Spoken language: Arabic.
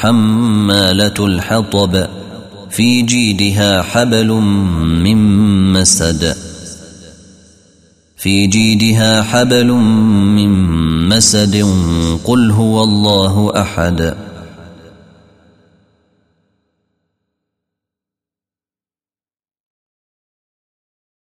حمالة الحطب في جيدها حبل من مسد. في جيدها حبل من مسد قل هو الله أحد.